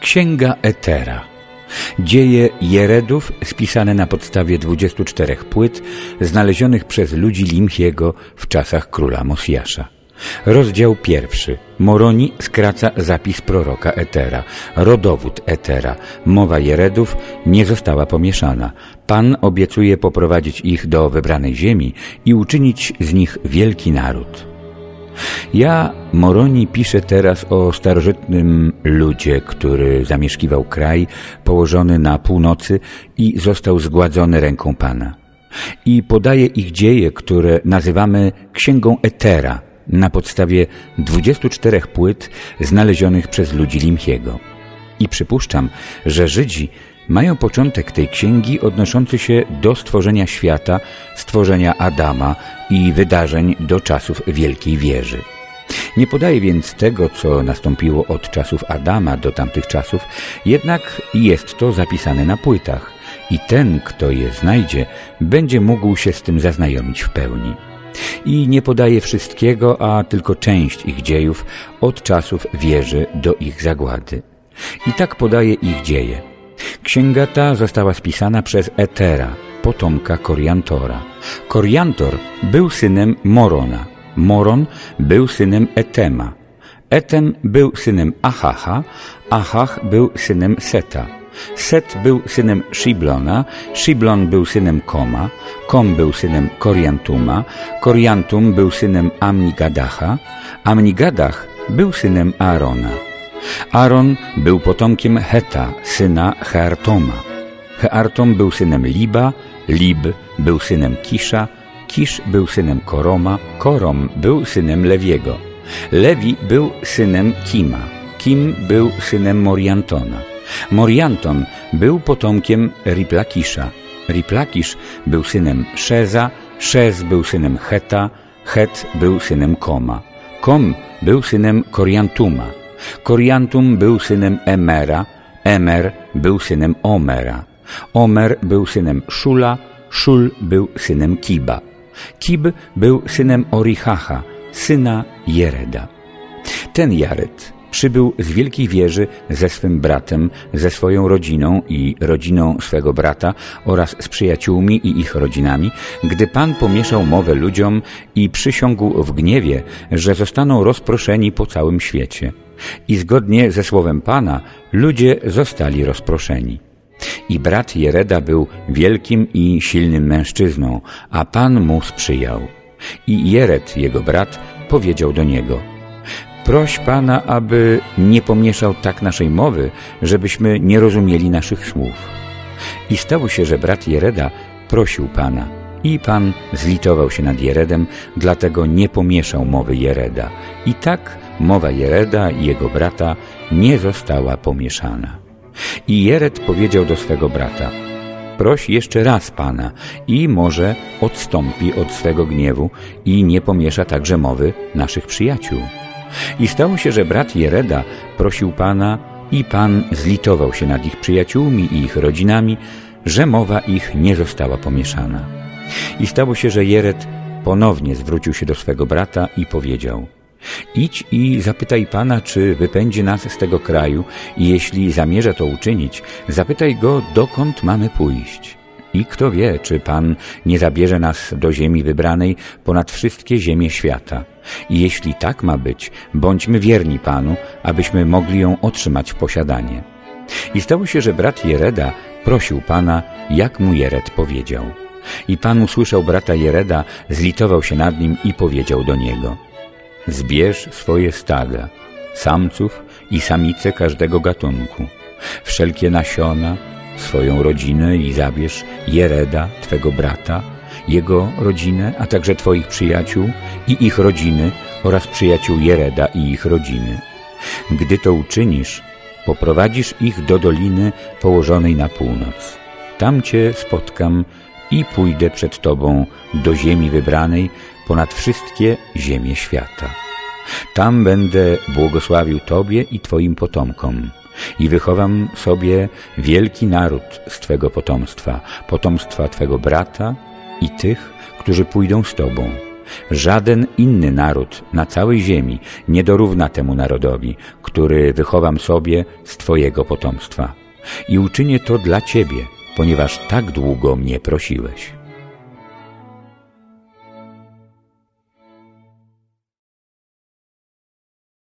Księga Etera. Dzieje Jeredów spisane na podstawie 24 płyt znalezionych przez ludzi Limchiego w czasach króla Mosjasza. Rozdział pierwszy. Moroni skraca zapis proroka Etera. Rodowód Etera. Mowa Jeredów nie została pomieszana. Pan obiecuje poprowadzić ich do wybranej ziemi i uczynić z nich wielki naród. Ja, Moroni, piszę teraz o starożytnym ludzie, który zamieszkiwał kraj położony na północy i został zgładzony ręką Pana. I podaję ich dzieje, które nazywamy Księgą Etera na podstawie 24 płyt znalezionych przez ludzi Limchiego. I przypuszczam, że Żydzi mają początek tej księgi odnoszący się do stworzenia świata, stworzenia Adama i wydarzeń do czasów Wielkiej Wieży. Nie podaję więc tego, co nastąpiło od czasów Adama do tamtych czasów, jednak jest to zapisane na płytach i ten, kto je znajdzie, będzie mógł się z tym zaznajomić w pełni. I nie podaję wszystkiego, a tylko część ich dziejów od czasów wieży do ich zagłady. I tak podaję ich dzieje. Księga ta została spisana przez Etera, potomka Koriantora. Koriantor był synem Morona. Moron był synem Etema. Etem był synem Achacha, Achach był synem Seta. Set był synem Shiblona, Shiblon był synem Koma, Kom był synem Koriantuma, Koriantum był synem Amnigadacha, Amnigadach był synem Aarona. Aaron był potomkiem Heta, syna Heartoma. Heartom był synem Liba, Lib był synem Kisza, Kisz był synem Koroma, Korom był synem Lewiego. Lewi był synem Kima, Kim był synem Moriantona. Morianton był potomkiem Riplakisza. Riplakisz był synem Szeza, Szez był synem Heta, Het był synem Koma. Kom był synem Koriantuma. Koriantum był synem Emera, Emer był synem Omera. Omer był synem Szula, Szul był synem Kiba. Kib był synem Orichacha, syna Jereda. Ten Jared przybył z wielkiej wieży ze swym bratem, ze swoją rodziną i rodziną swego brata oraz z przyjaciółmi i ich rodzinami, gdy Pan pomieszał mowę ludziom i przysiągł w gniewie, że zostaną rozproszeni po całym świecie. I zgodnie ze słowem Pana ludzie zostali rozproszeni. I brat Jereda był wielkim i silnym mężczyzną, a Pan mu sprzyjał. I Jered, jego brat, powiedział do niego – Proś Pana, aby nie pomieszał tak naszej mowy, żebyśmy nie rozumieli naszych słów. I stało się, że brat Jereda prosił Pana. I Pan zlitował się nad Jeredem, dlatego nie pomieszał mowy Jereda. I tak mowa Jereda i jego brata nie została pomieszana. I Jered powiedział do swego brata, proś jeszcze raz Pana i może odstąpi od swego gniewu i nie pomiesza także mowy naszych przyjaciół. I stało się, że brat Jereda prosił Pana i Pan zlitował się nad ich przyjaciółmi i ich rodzinami, że mowa ich nie została pomieszana. I stało się, że Jered ponownie zwrócił się do swego brata i powiedział Idź i zapytaj Pana, czy wypędzi nas z tego kraju i jeśli zamierza to uczynić, zapytaj Go, dokąd mamy pójść. I kto wie, czy Pan nie zabierze nas do ziemi wybranej ponad wszystkie ziemie świata. I jeśli tak ma być, bądźmy wierni Panu, abyśmy mogli ją otrzymać w posiadanie. I stało się, że brat Jereda prosił Pana, jak mu Jered powiedział. I Pan usłyszał brata Jereda, zlitował się nad nim i powiedział do niego Zbierz swoje stada, samców i samice każdego gatunku, wszelkie nasiona, swoją rodzinę i zabierz Jereda, Twego brata, jego rodzinę, a także Twoich przyjaciół i ich rodziny oraz przyjaciół Jereda i ich rodziny. Gdy to uczynisz, poprowadzisz ich do doliny położonej na północ. Tam Cię spotkam i pójdę przed Tobą do ziemi wybranej ponad wszystkie ziemie świata. Tam będę błogosławił Tobie i Twoim potomkom i wychowam sobie wielki naród z Twego potomstwa, potomstwa Twego brata i tych, którzy pójdą z Tobą. Żaden inny naród na całej ziemi nie dorówna temu narodowi, który wychowam sobie z Twojego potomstwa. I uczynię to dla Ciebie, ponieważ tak długo mnie prosiłeś.